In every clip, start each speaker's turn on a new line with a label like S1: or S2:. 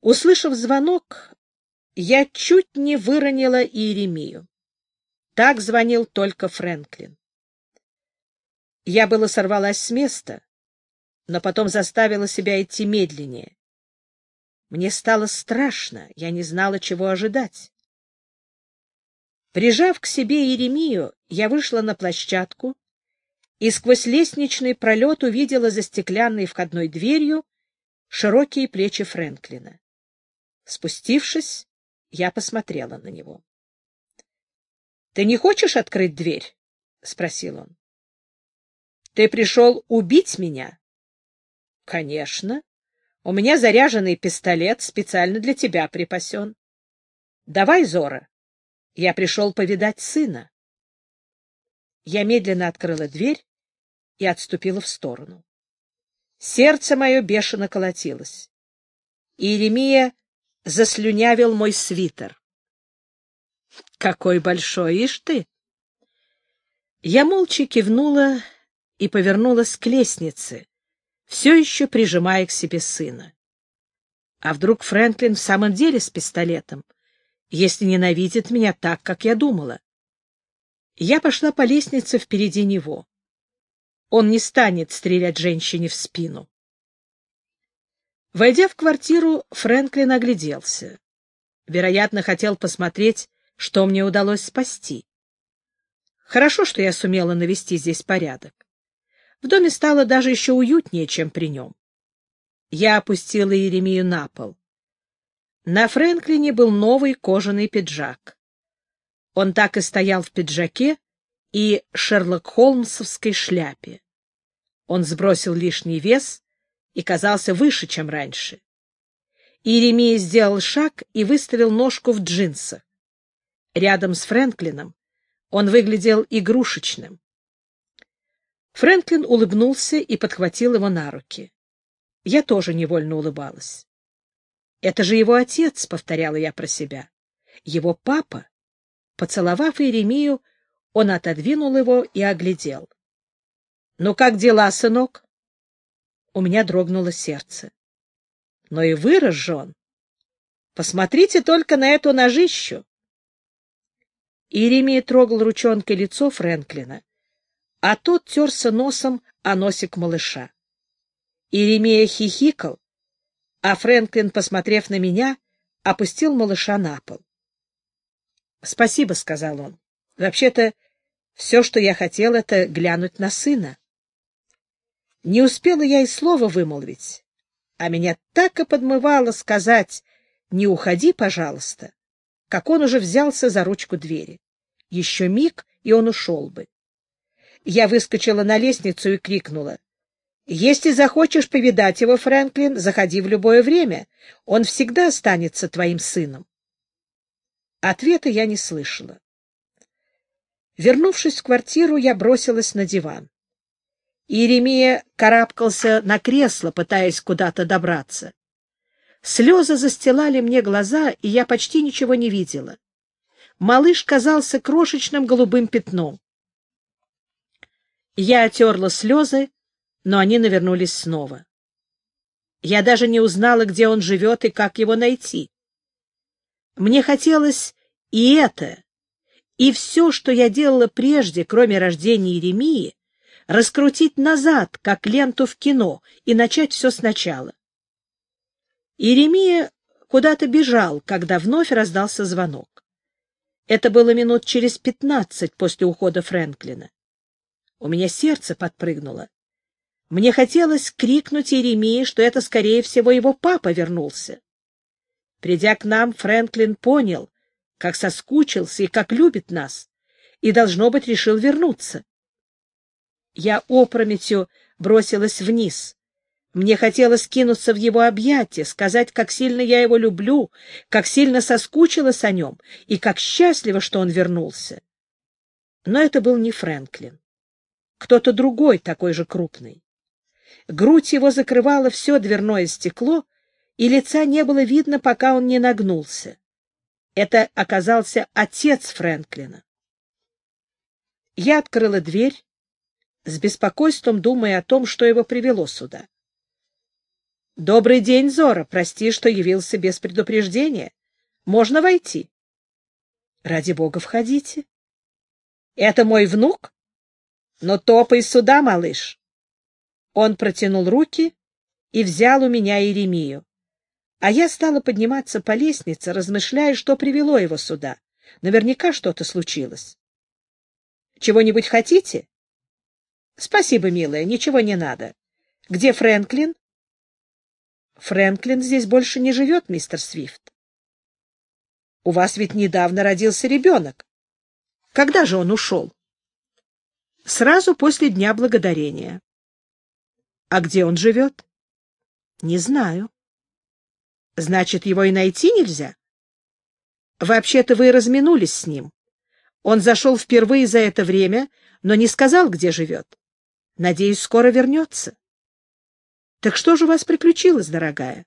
S1: Услышав звонок, я чуть не выронила Иеремию. Так звонил только Фрэнклин. Я было сорвалась с места, но потом заставила себя идти медленнее. Мне стало страшно, я не знала, чего ожидать. Прижав к себе Еремию, я вышла на площадку и сквозь лестничный пролет увидела за стеклянной входной дверью широкие плечи Фрэнклина. Спустившись, я посмотрела на него. — Ты не хочешь открыть дверь? — спросил он. — Ты пришел убить меня? — Конечно. У меня заряженный пистолет специально для тебя припасен. Давай, Зора. Я пришел повидать сына. Я медленно открыла дверь и отступила в сторону. Сердце мое бешено колотилось. Иеремия заслюнявил мой свитер. — Какой большой, ишь ты! Я молча кивнула и повернулась к лестнице, все еще прижимая к себе сына. А вдруг Фрэнклин в самом деле с пистолетом, если ненавидит меня так, как я думала? Я пошла по лестнице впереди него. Он не станет стрелять женщине в спину. Войдя в квартиру, Фрэнклин огляделся. Вероятно, хотел посмотреть, что мне удалось спасти. Хорошо, что я сумела навести здесь порядок. В доме стало даже еще уютнее, чем при нем. Я опустила Еремию на пол. На Фрэнклине был новый кожаный пиджак. Он так и стоял в пиджаке и Шерлок Холмсовской шляпе. Он сбросил лишний вес и казался выше, чем раньше. Иеремия сделал шаг и выставил ножку в джинсах. Рядом с Фрэнклином он выглядел игрушечным. Фрэнклин улыбнулся и подхватил его на руки. Я тоже невольно улыбалась. «Это же его отец», — повторяла я про себя. «Его папа». Поцеловав Иеремию, он отодвинул его и оглядел. — Ну, как дела, сынок? У меня дрогнуло сердце. Но и вырос же он. Посмотрите только на эту ножищу. Иеремия трогал ручонкой лицо Фрэнклина, а тот терся носом о носик малыша. Иеремия хихикал, а Фрэнклин, посмотрев на меня, опустил малыша на пол. — Спасибо, — сказал он. — Вообще-то, все, что я хотел, — это глянуть на сына. Не успела я и слова вымолвить, а меня так и подмывало сказать «не уходи, пожалуйста», как он уже взялся за ручку двери. Еще миг, и он ушел бы. Я выскочила на лестницу и крикнула. «Если захочешь повидать его, Фрэнклин, заходи в любое время. Он всегда останется твоим сыном». Ответа я не слышала. Вернувшись в квартиру, я бросилась на диван. Иеремия карабкался на кресло, пытаясь куда-то добраться. Слезы застилали мне глаза, и я почти ничего не видела. Малыш казался крошечным голубым пятном. Я отерла слезы, но они навернулись снова. Я даже не узнала, где он живет и как его найти. Мне хотелось и это, и все, что я делала прежде, кроме рождения Еремии, раскрутить назад, как ленту в кино, и начать все сначала. Иеремия куда-то бежал, когда вновь раздался звонок. Это было минут через пятнадцать после ухода Фрэнклина. У меня сердце подпрыгнуло. Мне хотелось крикнуть Иеремии, что это, скорее всего, его папа вернулся. Придя к нам, Фрэнклин понял, как соскучился и как любит нас, и, должно быть, решил вернуться. Я опрометью бросилась вниз. Мне хотелось кинуться в его объятия, сказать, как сильно я его люблю, как сильно соскучилась о нем и как счастлива, что он вернулся. Но это был не Фрэнклин. Кто-то другой, такой же крупный. Грудь его закрывала все дверное стекло, и лица не было видно, пока он не нагнулся. Это оказался отец Фрэнклина. Я открыла дверь с беспокойством думая о том, что его привело сюда. Добрый день, Зора. Прости, что явился без предупреждения. Можно войти? Ради бога, входите. Это мой внук? Но топай сюда, малыш. Он протянул руки и взял у меня Иеремию. А я стала подниматься по лестнице, размышляя, что привело его сюда. Наверняка что-то случилось. — Чего-нибудь хотите? — Спасибо, милая, ничего не надо. Где Фрэнклин? — Фрэнклин здесь больше не живет, мистер Свифт. — У вас ведь недавно родился ребенок. Когда же он ушел? — Сразу после Дня Благодарения. — А где он живет? — Не знаю. — Значит, его и найти нельзя? — Вообще-то вы разминулись с ним. Он зашел впервые за это время, но не сказал, где живет. Надеюсь, скоро вернется. Так что же у вас приключилось, дорогая?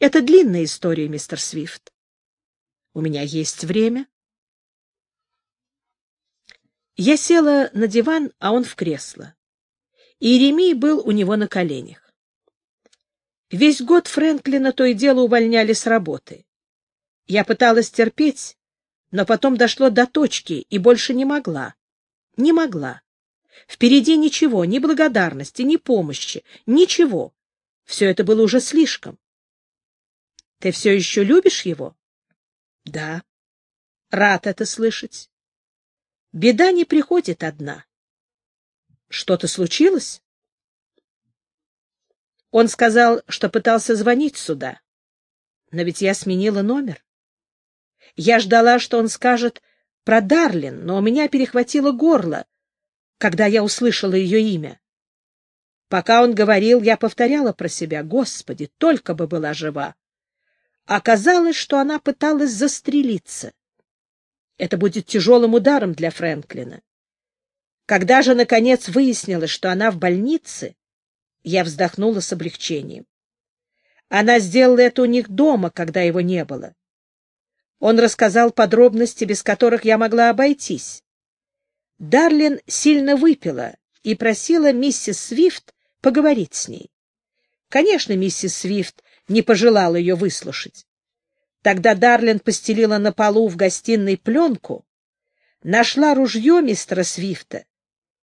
S1: Это длинная история, мистер Свифт. У меня есть время. Я села на диван, а он в кресло. Иеремий был у него на коленях. Весь год Фрэнклина то и дело увольняли с работы. Я пыталась терпеть, но потом дошло до точки и больше не могла. Не могла. Впереди ничего, ни благодарности, ни помощи, ничего. Все это было уже слишком. Ты все еще любишь его? Да. Рад это слышать. Беда не приходит одна. Что-то случилось? Он сказал, что пытался звонить сюда. Но ведь я сменила номер. Я ждала, что он скажет про Дарлин, но у меня перехватило горло, когда я услышала ее имя. Пока он говорил, я повторяла про себя, «Господи, только бы была жива!» Оказалось, что она пыталась застрелиться. Это будет тяжелым ударом для Фрэнклина. Когда же, наконец, выяснилось, что она в больнице, я вздохнула с облегчением. Она сделала это у них дома, когда его не было. Он рассказал подробности, без которых я могла обойтись. Дарлин сильно выпила и просила миссис Свифт поговорить с ней. Конечно, миссис Свифт не пожелала ее выслушать. Тогда Дарлин постелила на полу в гостиной пленку, нашла ружье мистера Свифта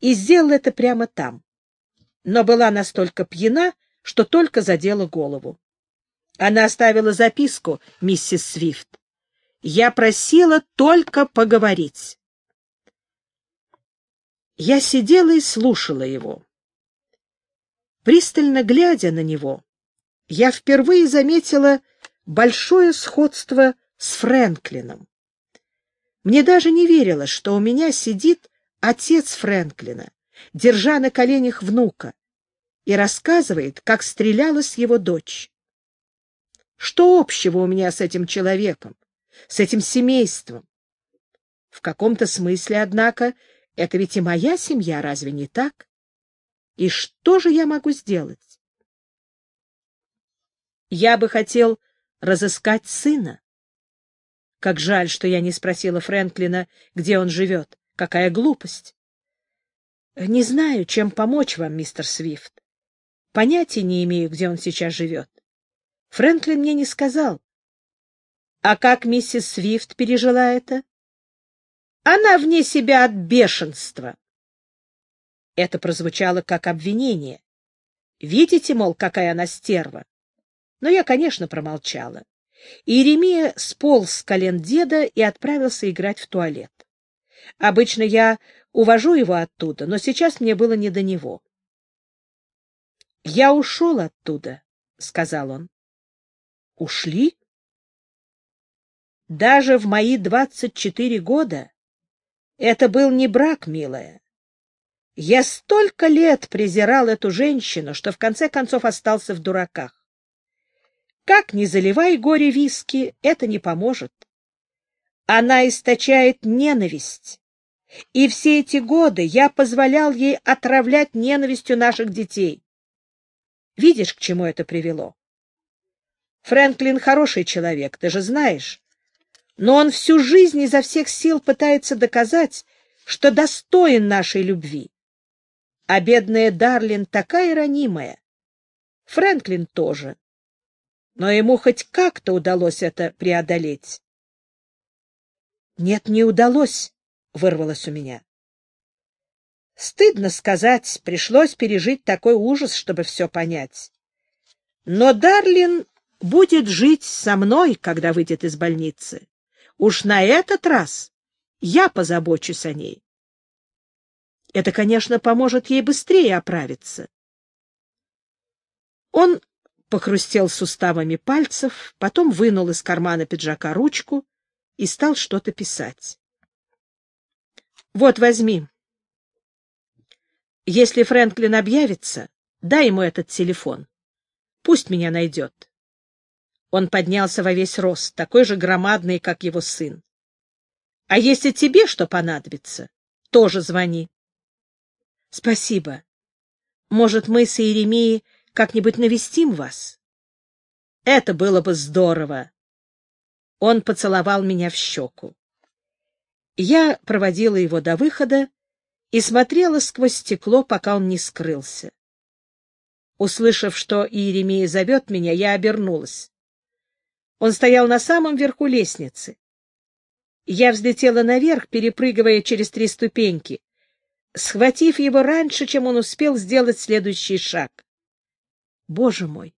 S1: и сделала это прямо там. Но была настолько пьяна, что только задела голову. Она оставила записку, миссис Свифт. Я просила только поговорить. Я сидела и слушала его. Пристально глядя на него, я впервые заметила большое сходство с Фрэнклином. Мне даже не верилось, что у меня сидит отец Фрэнклина, держа на коленях внука, и рассказывает, как стрелялась его дочь. Что общего у меня с этим человеком, с этим семейством? В каком-то смысле, однако, это ведь и моя семья, разве не так? И что же я могу сделать? Я бы хотел разыскать сына. Как жаль, что я не спросила Фрэнклина, где он живет. Какая глупость! Не знаю, чем помочь вам, мистер Свифт. Понятия не имею, где он сейчас живет. Фрэнклин мне не сказал. А как миссис Свифт пережила это? Она вне себя от бешенства. Это прозвучало как обвинение. Видите, мол, какая она стерва? Но я, конечно, промолчала. Иеремия сполз с колен деда и отправился играть в туалет. Обычно я увожу его оттуда, но сейчас мне было не до него. — Я ушел оттуда, — сказал он. — Ушли? Даже в мои двадцать четыре года это был не брак, милая. Я столько лет презирал эту женщину, что в конце концов остался в дураках. Как ни заливай горе виски, это не поможет. Она источает ненависть. И все эти годы я позволял ей отравлять ненавистью наших детей. Видишь, к чему это привело? Фрэнклин хороший человек, ты же знаешь. Но он всю жизнь изо всех сил пытается доказать, что достоин нашей любви. А бедная Дарлин такая ранимая. Фрэнклин тоже. Но ему хоть как-то удалось это преодолеть. «Нет, не удалось», — вырвалось у меня. Стыдно сказать, пришлось пережить такой ужас, чтобы все понять. Но Дарлин будет жить со мной, когда выйдет из больницы. Уж на этот раз я позабочусь о ней. Это, конечно, поможет ей быстрее оправиться. Он похрустел суставами пальцев, потом вынул из кармана пиджака ручку и стал что-то писать. — Вот, возьми. Если Фрэнклин объявится, дай ему этот телефон. Пусть меня найдет. Он поднялся во весь рост, такой же громадный, как его сын. А если тебе что понадобится, тоже звони. Спасибо. Может, мы с Иеремией как-нибудь навестим вас? Это было бы здорово. Он поцеловал меня в щеку. Я проводила его до выхода и смотрела сквозь стекло, пока он не скрылся. Услышав, что Иеремия зовет меня, я обернулась. Он стоял на самом верху лестницы. Я взлетела наверх, перепрыгивая через три ступеньки, схватив его раньше, чем он успел сделать следующий шаг. Боже мой!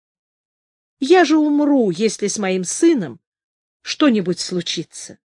S1: Я же умру, если с моим сыном что-нибудь случится.